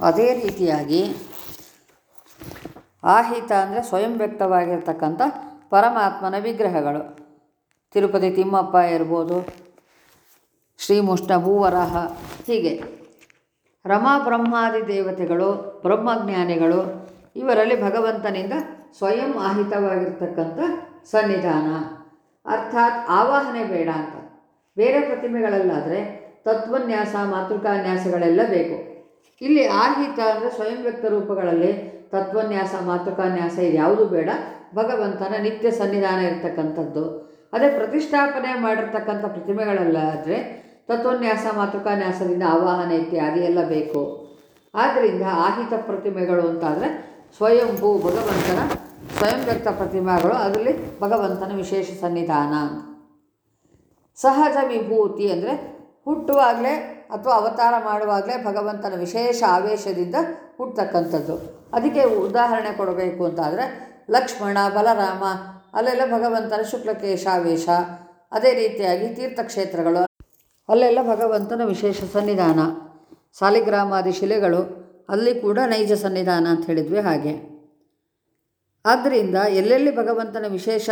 ಅದೇ ರೀತಿಯಾಗಿ ಆಹಿತ ಅಂದರೆ ಸ್ವಯಂ ವ್ಯಕ್ತವಾಗಿರ್ತಕ್ಕಂಥ ಪರಮಾತ್ಮನ ವಿಗ್ರಹಗಳು. ತಿರುಪತಿ ತಿಮ್ಮಪ್ಪ ಇರ್ಬೋದು ಶ್ರೀಮುಷ್ಣ ಭೂವರಹ, ಹೀಗೆ. ರಮಾ ಬ್ರಹ್ಮಾದಿ ದೇವತೆಗಳು, ಬ್ರಹ್ಮಜ್ಞಾನಿಗಳು, ಇವರಲ್ಲಿ ಭಗವಂತನಿಂದ ಸ್ವಯಂ ಆಹಿತವಾಗಿರ್ತಕ್ಕಂಥ ಸನ್ನಿಧಾನ. ಅರ್ಥಾತ್ ಆವಾಹನೆ ಬೇಡ ಅಂತ. ಬೇರೆ ಪ್ರತಿಮೆಗಳಲ್ಲಾದರೆ ತತ್ವನ್ಯಾಸ, ಮಾತೃಕಾನ್ಯಾಸಗಳೆಲ್ಲ ಬೇಕು. ಇಲ್ಲಿ ಆಹಿತ ಅಂದರೆ ಸ್ವಯಂ ವ್ಯಕ್ತ ರೂಪಗಳಲ್ಲಿ ತತ್ವನ್ಯಾಸ, ಮಾತೃಕಾನ್ಯಾಸ ಇದು ಯಾವುದೂ ಬೇಡ. ಭಗವಂತನ ನಿತ್ಯ ಸನ್ನಿಧಾನ ಇರತಕ್ಕಂಥದ್ದು. ಅದೇ ಪ್ರತಿಷ್ಠಾಪನೆ ಮಾಡಿರ್ತಕ್ಕಂಥ ಪ್ರತಿಮೆಗಳಲ್ಲಾದರೆ ತತ್ವನ್ಯಾಸ, ಮಾತೃಕಾನ್ಯಾಸದಿಂದ ಆವಾಹನ ಇತ್ಯಾದಿ ಎಲ್ಲ ಬೇಕು. ಆದ್ದರಿಂದ ಆಹಿತ ಪ್ರತಿಮೆಗಳು ಅಂತಾದರೆ ಸ್ವಯಂಭೂ ಭಗವಂತನ ಸ್ವಯಂ ವ್ಯಕ್ತ ಪ್ರತಿಮೆಗಳು, ಅದರಲ್ಲಿ ಭಗವಂತನ ವಿಶೇಷ ಸನ್ನಿಧಾನ ಸಹಜ ವಿಭೂತಿ ಅಂದರೆ ಹುಟ್ಟುವಾಗಲೇ ಅಥವಾ ಅವತಾರ ಮಾಡುವಾಗಲೇ ಭಗವಂತನ ವಿಶೇಷ ಆವೇಶದಿಂದ ಹುಟ್ಟತಕ್ಕಂಥದ್ದು. ಅದಕ್ಕೆ ಉದಾಹರಣೆ ಕೊಡಬೇಕು ಅಂತಾದರೆ, ಲಕ್ಷ್ಮಣ, ಬಲರಾಮ, ಅಲ್ಲೆಲ್ಲ ಭಗವಂತನ ಶುಕ್ಲಕೇಶಾವೇಶ, ಅದೇ ರೀತಿಯಾಗಿ ತೀರ್ಥಕ್ಷೇತ್ರಗಳು, ಅಲ್ಲೆಲ್ಲ ಭಗವಂತನ ವಿಶೇಷ ಸನ್ನಿಧಾನ, ಸಾಲಿಗ್ರಾಮಾದಿ ಶಿಲೆಗಳು, ಅಲ್ಲಿ ಕೂಡ ನೈಜ ಸನ್ನಿಧಾನ ಅಂತ ಹೇಳಿದ್ವಿ ಹಾಗೆ. ಆದ್ದರಿಂದ ಎಲ್ಲೆಲ್ಲಿ ಭಗವಂತನ ವಿಶೇಷ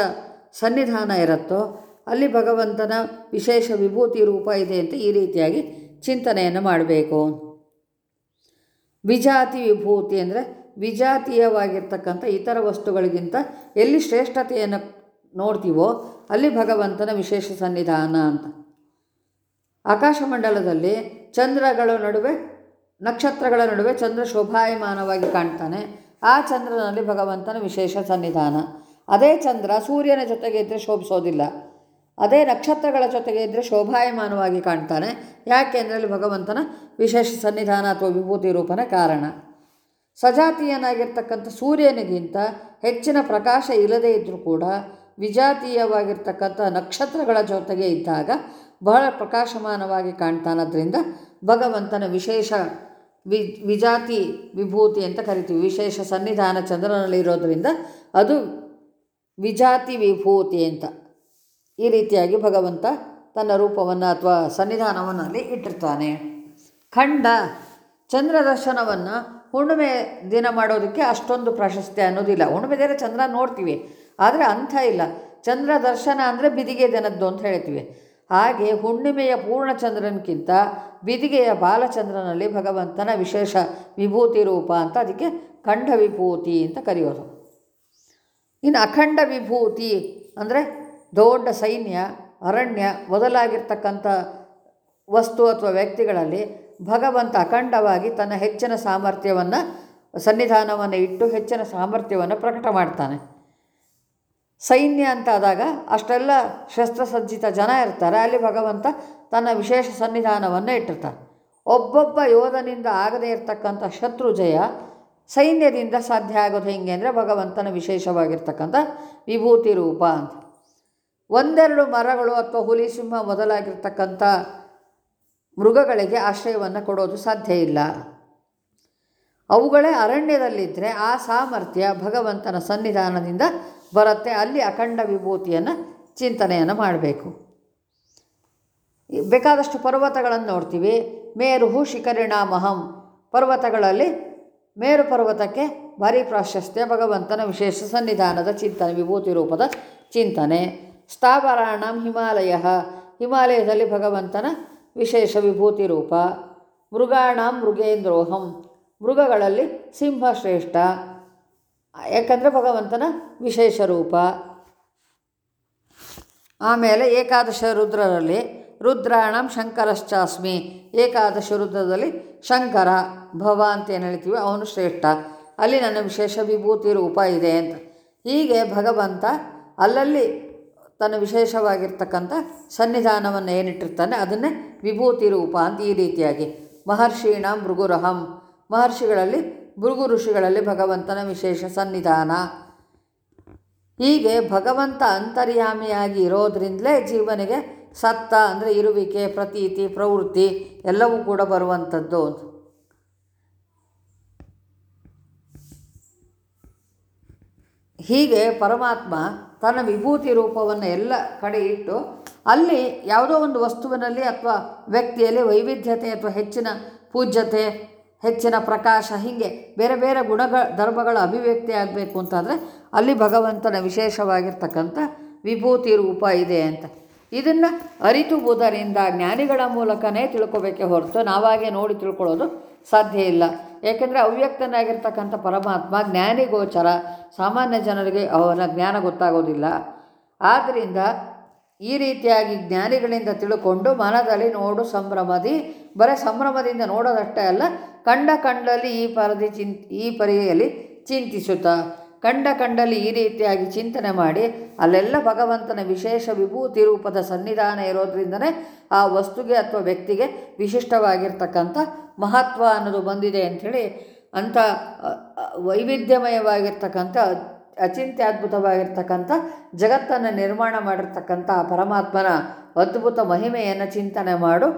ಸನ್ನಿಧಾನ ಇರುತ್ತೋ, ಅಲ್ಲಿ ಭಗವಂತನ ವಿಶೇಷ ವಿಭೂತಿ ರೂಪ ಇದೆ ಅಂತ ಈ ರೀತಿಯಾಗಿ ಚಿಂತನೆಯನ್ನು ಮಾಡಬೇಕು. ವಿಜಾತಿ ವಿಭೂತಿ ಅಂದರೆ ವಿಜಾತೀಯವಾಗಿರ್ತಕ್ಕಂಥ ಇತರ ವಸ್ತುಗಳಿಗಿಂತ ಎಲ್ಲಿ ಶ್ರೇಷ್ಠತೆಯನ್ನು ನೋಡ್ತೀವೋ ಅಲ್ಲಿ ಭಗವಂತನ ವಿಶೇಷ ಸನ್ನಿಧಾನ ಅಂತ. ಆಕಾಶಮಂಡಲದಲ್ಲಿ ಚಂದ್ರಗಳ ನಡುವೆ, ನಕ್ಷತ್ರಗಳ ನಡುವೆ ಚಂದ್ರ ಶೋಭಾಯಮಾನವಾಗಿ ಕಾಣ್ತಾನೆ. ಆ ಚಂದ್ರನಲ್ಲಿ ಭಗವಂತನ ವಿಶೇಷ ಸನ್ನಿಧಾನ. ಅದೇ ಚಂದ್ರ ಸೂರ್ಯನ ಜೊತೆಗೆ ಇದ್ದರೆ ಶೋಭಿಸೋದಿಲ್ಲ. ಅದೇ ನಕ್ಷತ್ರಗಳ ಜೊತೆಗೆ ಇದ್ದರೆ ಶೋಭಾಯಮಾನವಾಗಿ ಕಾಣ್ತಾನೆ. ಯಾಕೆ ಅಂದರೆ ಭಗವಂತನ ವಿಶೇಷ ಸನ್ನಿಧಾನ ಅಥವಾ ವಿಭೂತಿ ರೂಪನ ಕಾರಣ. ಸಜಾತೀಯನಾಗಿರ್ತಕ್ಕಂಥ ಸೂರ್ಯನಿಗಿಂತ ಹೆಚ್ಚಿನ ಪ್ರಕಾಶ ಇಲ್ಲದೇ ಇದ್ದರೂ ಕೂಡ ವಿಜಾತೀಯವಾಗಿರ್ತಕ್ಕಂಥ ನಕ್ಷತ್ರಗಳ ಜೊತೆಗೆ ಇದ್ದಾಗ ಬಹಳ ಪ್ರಕಾಶಮಾನವಾಗಿ ಕಾಣ್ತಾನದ್ರಿಂದ ಭಗವಂತನ ವಿಶೇಷ ವಿ, ವಿಜಾತಿ ವಿಭೂತಿ ಅಂತ ಕರಿತೀವಿ. ವಿಶೇಷ ಸನ್ನಿಧಾನ ಚಂದ್ರನಲ್ಲಿ ಇರೋದರಿಂದ ಅದು ವಿಜಾತಿ ವಿಭೂತಿ ಅಂತ. ಈ ರೀತಿಯಾಗಿ ಭಗವಂತ ತನ್ನ ರೂಪವನ್ನು ಅಥವಾ ಸನ್ನಿಧಾನವನ್ನು ಅಲ್ಲಿ ಇಟ್ಟಿರ್ತಾನೆ. ಖಂಡ ಚಂದ್ರ ದರ್ಶನವನ್ನು ಹುಣ್ಣಿಮೆ ದಿನ ಮಾಡೋದಕ್ಕೆ ಅಷ್ಟೊಂದು ಪ್ರಾಶಸ್ತ್ಯ ಅನ್ನೋದಿಲ್ಲ. ಹುಣ್ಣಿಮೆ ದಿನ ಚಂದ್ರ ನೋಡ್ತೀವಿ. ಆದರೆ ಅಂಥ ಇಲ್ಲ. ಚಂದ್ರ ದರ್ಶನ ಅಂದರೆ ಬಿದಿಗೆ ದಿನದ್ದು ಅಂತ ಹೇಳ್ತೀವಿ. ಹಾಗೆ ಹುಣ್ಣಿಮೆಯ ಪೂರ್ಣಚಂದ್ರನಕ್ಕಿಂತ ಬಿದಿಗೆಯ ಬಾಲಚಂದ್ರನಲ್ಲಿ ಭಗವಂತನ ವಿಶೇಷ ವಿಭೂತಿ ರೂಪ ಅಂತ ಅದಕ್ಕೆ ಖಂಡ ವಿಭೂತಿ ಅಂತ ಕರೆಯೋದು. ಇನ್ನು ಅಖಂಡ ವಿಭೂತಿ ಅಂದರೆ ದೊಡ್ಡ ಸೈನ್ಯ, ಅರಣ್ಯ ಮೊದಲಾಗಿರ್ತಕ್ಕಂಥ ವಸ್ತು ಅಥವಾ ವ್ಯಕ್ತಿಗಳಲ್ಲಿ ಭಗವಂತ ಅಖಂಡವಾಗಿ ತನ್ನ ಹೆಚ್ಚಿನ ಸಾಮರ್ಥ್ಯವನ್ನು, ಸನ್ನಿಧಾನವನ್ನು ಇಟ್ಟು ಹೆಚ್ಚಿನ ಸಾಮರ್ಥ್ಯವನ್ನು ಪ್ರಕಟ ಮಾಡ್ತಾನೆ. ಸೈನ್ಯ ಅಂತಾದಾಗ ಅಷ್ಟೆಲ್ಲ ಶಸ್ತ್ರಸಜ್ಜಿತ ಜನ ಇರ್ತಾರೆ. ಅಲ್ಲಿ ಭಗವಂತ ತನ್ನ ವಿಶೇಷ ಸನ್ನಿಧಾನವನ್ನು ಇಟ್ಟಿರ್ತಾನೆ. ಒಬ್ಬೊಬ್ಬ ಯೋಧನಿಂದ ಆಗದೇ ಇರತಕ್ಕಂಥ ಶತ್ರು ಜಯ ಸೈನ್ಯದಿಂದ ಸಾಧ್ಯ ಆಗೋದು ಹೆಂಗೆ ಅಂದರೆ ಭಗವಂತನ ವಿಶೇಷವಾಗಿರ್ತಕ್ಕಂಥ ವಿಭೂತಿ ರೂಪ ಅಂತ. ಒಂದೆರಡು ಮರಗಳು ಅಥವಾ ಹುಲಿ ಸಿಂಹ ಮೊದಲಾಗಿರ್ತಕ್ಕಂಥ ಮೃಗಗಳಿಗೆ ಆಶ್ರಯವನ್ನು ಕೊಡೋದು ಸಾಧ್ಯ ಇಲ್ಲ. ಅವುಗಳೇ ಅರಣ್ಯದಲ್ಲಿದ್ದರೆ ಆ ಸಾಮರ್ಥ್ಯ ಭಗವಂತನ ಸನ್ನಿಧಾನದಿಂದ ಬರುತ್ತೆ. ಅಲ್ಲಿ ಅಖಂಡ ವಿಭೂತಿಯನ್ನು, ಚಿಂತನೆಯನ್ನು ಮಾಡಬೇಕು. ಬೇಕಾದಷ್ಟು ಪರ್ವತಗಳನ್ನು ನೋಡ್ತೀವಿ. ಮೇರುಹು ಶಿಖರಿಣಾಮಹಂ ಪರ್ವತಗಳಲ್ಲಿ ಮೇರು ಪರ್ವತಕ್ಕೆ ಭಾರಿ ಪ್ರಾಶಸ್ತ್ಯ ಭಗವಂತನ ವಿಶೇಷ ಸನ್ನಿಧಾನದ ಚಿಂತನೆ, ವಿಭೂತಿ ರೂಪದ ಚಿಂತನೆ. ಸ್ಥಾವರಾಣಂ ಹಿಮಾಲಯ. ಹಿಮಾಲಯದಲ್ಲಿ ಭಗವಂತನ ವಿಶೇಷ ವಿಭೂತಿ ರೂಪ. ಮೃಗಾಣಂ ಮೃಗೇಂದ್ರೋಹಂ. ಮೃಗಗಳಲ್ಲಿ ಸಿಂಹ ಶ್ರೇಷ್ಠ ಯಾಕಂದರೆ ಭಗವಂತನ ವಿಶೇಷ ರೂಪ. ಆಮೇಲೆ ಏಕಾದಶ ರುದ್ರರಲ್ಲಿ ರುದ್ರಾಣಂ ಶಂಕರಶ್ಚಾಸ್ಮಿ. ಏಕಾದಶ ರುದ್ರದಲ್ಲಿ ಶಂಕರ, ಭವ ಅಂತ ಏನು ಹೇಳ್ತೀವಿ ಅವನು ಶ್ರೇಷ್ಠ. ಅಲ್ಲಿ ನನ್ನ ವಿಶೇಷ ವಿಭೂತಿ ರೂಪ ಇದೆ ಅಂತ. ಹೀಗೆ ಭಗವಂತ ಅಲ್ಲಲ್ಲಿ ತನ್ನ ವಿಶೇಷವಾಗಿರ್ತಕ್ಕಂಥ ಸನ್ನಿಧಾನವನ್ನು ಏನಿಟ್ಟಿರ್ತಾನೆ, ಅದನ್ನೇ ವಿಭೂತಿ ರೂಪ ಅಂತ ಈ ರೀತಿಯಾಗಿ. ಮಹರ್ಷೀಣ ಮೃಗುರಹಂ ಮಹರ್ಷಿಗಳಲ್ಲಿ ಮೃಗು ಋಷಿಗಳಲ್ಲಿ ಭಗವಂತನ ವಿಶೇಷ ಸನ್ನಿಧಾನ. ಹೀಗೆ ಭಗವಂತ ಅಂತರ್ಯಾಮಿಯಾಗಿ ಇರೋದ್ರಿಂದಲೇ ಜೀವನಿಗೆ ಸತ್ತ ಅಂದರೆ ಇರುವಿಕೆ, ಪ್ರತೀತಿ, ಪ್ರವೃತ್ತಿ ಎಲ್ಲವೂ ಕೂಡ ಬರುವಂಥದ್ದು. ಹೀಗೆ ಪರಮಾತ್ಮ ತನ್ನ ವಿಭೂತಿ ರೂಪವನ್ನು ಎಲ್ಲ ಕಡೆ ಇಟ್ಟು ಅಲ್ಲಿ ಯಾವುದೋ ಒಂದು ವಸ್ತುವಿನಲ್ಲಿ ಅಥವಾ ವ್ಯಕ್ತಿಯಲ್ಲಿ ವೈವಿಧ್ಯತೆ ಅಥವಾ ಹೆಚ್ಚಿನ ಪೂಜ್ಯತೆ, ಹೆಚ್ಚಿನ ಪ್ರಕಾಶ, ಹೀಗೆ ಬೇರೆ ಬೇರೆ ಗುಣಗಳ, ಧರ್ಮಗಳ ಅಭಿವ್ಯಕ್ತಿ ಆಗಬೇಕು ಅಂತಂದರೆ ಅಲ್ಲಿ ಭಗವಂತನ ವಿಶೇಷವಾಗಿರ್ತಕ್ಕಂಥ ವಿಭೂತಿ ರೂಪ ಇದೆ ಅಂತ. ಇದನ್ನು ಅರಿತುವುದರಿಂದ ಜ್ಞಾನಿಗಳ ಮೂಲಕನೇ ತಿಳ್ಕೊಬೇಕೆ ಹೊರತು ನಾವಾಗೆ ನೋಡಿ ತಿಳ್ಕೊಳ್ಳೋದು ಸಾಧ್ಯ ಇಲ್ಲ. ಏಕೆಂದರೆ ಅವ್ಯಕ್ತನಾಗಿರ್ತಕ್ಕಂಥ ಪರಮಾತ್ಮ ಜ್ಞಾನಿಗೋಚರ ಸಾಮಾನ್ಯ ಜನರಿಗೆ ಅವನ ಜ್ಞಾನ ಗೊತ್ತಾಗೋದಿಲ್ಲ. ಆದ್ದರಿಂದ ಈ ರೀತಿಯಾಗಿ ಜ್ಞಾನಿಗಳಿಂದ ತಿಳ್ಕೊಂಡು ಮನದಲ್ಲಿ ನೋಡು ಸಂಭ್ರಮದಿ, ಬರೀ ಸಂಭ್ರಮದಿಂದ ನೋಡೋದಷ್ಟೇ ಅಲ್ಲ, ಕಂಡ ಕಂಡಲ್ಲಿ ಈ ಪರದಿ ಚಿಂತ್ ಈ ಪರಿಯಲ್ಲಿ ಚಿಂತಿಸುತ್ತಾ ಕಂಡ ಕಂಡಲ್ಲಿ ಈ ರೀತಿಯಾಗಿ ಚಿಂತನೆ ಮಾಡಿ ಅಲ್ಲೆಲ್ಲ ಭಗವಂತನ ವಿಶೇಷ ವಿಭೂತಿ ರೂಪದ ಸನ್ನಿಧಾನ ಇರೋದ್ರಿಂದನೇ ಆ ವಸ್ತುಗೆ ಅಥವಾ ವ್ಯಕ್ತಿಗೆ ವಿಶಿಷ್ಟವಾಗಿರ್ತಕ್ಕಂಥ ಮಹತ್ವ ಅನ್ನೋದು ಬಂದಿದೆ ಅಂಥೇಳಿ ಅಂಥ ವೈವಿಧ್ಯಮಯವಾಗಿರ್ತಕ್ಕಂಥ ಅಚಿಂತ್ಯದ್ಭುತವಾಗಿರ್ತಕ್ಕಂಥ ಜಗತ್ತನ್ನು ನಿರ್ಮಾಣ ಮಾಡಿರ್ತಕ್ಕಂಥ ಪರಮಾತ್ಮನ ಅದ್ಭುತ ಮಹಿಮೆಯನ್ನು ಚಿಂತನೆ ಮಾಡು,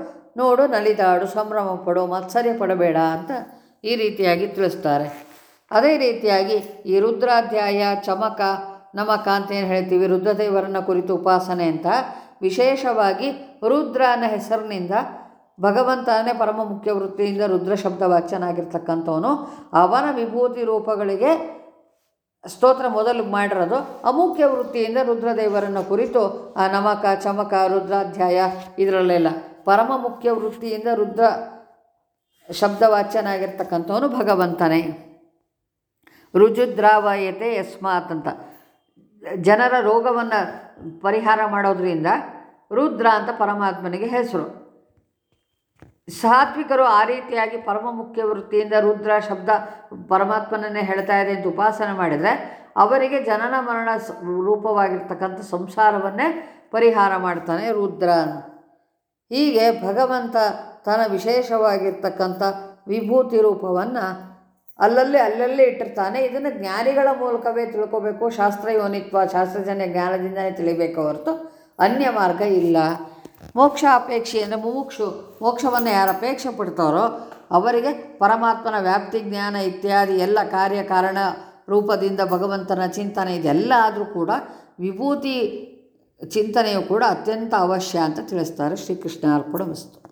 ನೋಡು, ನಲಿದಾಡು, ಸಂಭ್ರಮ ಪಡು, ಮತ್ಸರ್ಯ ಪಡಬೇಡ ಅಂತ ಈ ರೀತಿಯಾಗಿ ತಿಳಿಸ್ತಾರೆ. ಅದೇ ರೀತಿಯಾಗಿ ಈ ರುದ್ರಾಧ್ಯಾಯ, ಚಮಕ, ನಮಕ ಅಂತ ಏನು ಹೇಳ್ತೀವಿ, ರುದ್ರದೇವರನ್ನ ಕುರಿತು ಉಪಾಸನೆ ಅಂತ ವಿಶೇಷವಾಗಿ ರುದ್ರ ಅನ್ನೋ ಹೆಸರಿನಿಂದ ಭಗವಂತನೇ ಪರಮ ಮುಖ್ಯ ವೃತ್ತಿಯಿಂದ ರುದ್ರ ಶಬ್ದ ವಾಚ್ಯನಾಗಿರ್ತಕ್ಕಂಥವನು ಅವನ ವಿಭೂತಿ ರೂಪಗಳಿಗೆ ಸ್ತೋತ್ರ ಮೊದಲು ಮಾಡಿರೋದು ಅಮುಖ್ಯ ವೃತ್ತಿಯಿಂದ ರುದ್ರದೇವರನ್ನು ಕುರಿತು. ಆ ನಮಕ, ಚಮಕ, ರುದ್ರಾಧ್ಯಾಯ ಇದರಲ್ಲೆಲ್ಲ ಪರಮ ಮುಖ್ಯ ವೃತ್ತಿಯಿಂದ ರುದ್ರ ಶಬ್ದವಾಚ್ಯನಾಗಿರ್ತಕ್ಕಂಥವನು ಭಗವಂತನೇ. ರುಜುದ್ರಾವಯತೆ ಯಸ್ಮಾತ್ ಅಂತ. ಜನರ ರೋಗವನ್ನು ಪರಿಹಾರ ಮಾಡೋದ್ರಿಂದ ರುದ್ರ ಅಂತ ಪರಮಾತ್ಮನಿಗೆ ಹೆಸರು. ಸಾತ್ವಿಕರು ಆ ರೀತಿಯಾಗಿ ಪರಮ ಮುಖ್ಯ ವೃತ್ತಿಯಿಂದ ರುದ್ರ ಶಬ್ದ ಪರಮಾತ್ಮನನ್ನೇ ಹೇಳ್ತಾ ಇದೆ ಅಂತ ಉಪಾಸನೆ ಮಾಡಿದರೆ ಅವರಿಗೆ ಜನನ ಮರಣ ರೂಪವಾಗಿರ್ತಕ್ಕಂಥ ಸಂಸಾರವನ್ನೇ ಪರಿಹಾರ ಮಾಡ್ತಾನೆ ರುದ್ರ ಹೀಗೆ ಭಗವಂತ ತನ್ನ ವಿಶೇಷವಾಗಿರ್ತಕ್ಕಂಥ ವಿಭೂತಿ ರೂಪವನ್ನು ಅಲ್ಲಲ್ಲಿ ಅಲ್ಲಲ್ಲಿ ಇಟ್ಟಿರ್ತಾನೆ. ಇದನ್ನು ಜ್ಞಾನಿಗಳ ಮೂಲಕವೇ ತಿಳ್ಕೋಬೇಕು. ಶಾಸ್ತ್ರ ಯೋನಿತ್ವ, ಶಾಸ್ತ್ರಜನ್ಯ ಜ್ಞಾನದಿಂದಲೇ ತಿಳಿಬೇಕು ಹೊರತು ಅನ್ಯ ಮಾರ್ಗ ಇಲ್ಲ. ಮೋಕ್ಷ ಅಪೇಕ್ಷೆ ಅಂದರೆ ಮುಮುಕ್ಷು, ಮೋಕ್ಷವನ್ನು ಯಾರು ಅಪೇಕ್ಷೆ ಪಡ್ತಾರೋ ಅವರಿಗೆ ಪರಮಾತ್ಮನ ವ್ಯಾಪ್ತಿ, ಜ್ಞಾನ ಇತ್ಯಾದಿ ಎಲ್ಲ ಕಾರ್ಯ ಕಾರಣ ರೂಪದಿಂದ ಭಗವಂತನ ಚಿಂತನೆ ಇದೆಲ್ಲ ಆದರೂ ಕೂಡ ವಿಭೂತಿ ಚಿಂತನೆಯು ಕೂಡ ಅತ್ಯಂತ ಅವಶ್ಯ ಅಂತ ತಿಳಿಸ್ತಾರೆ ಶ್ರೀಕೃಷ್ಣ ಅರ್ಪಣ ವಸ್ತು.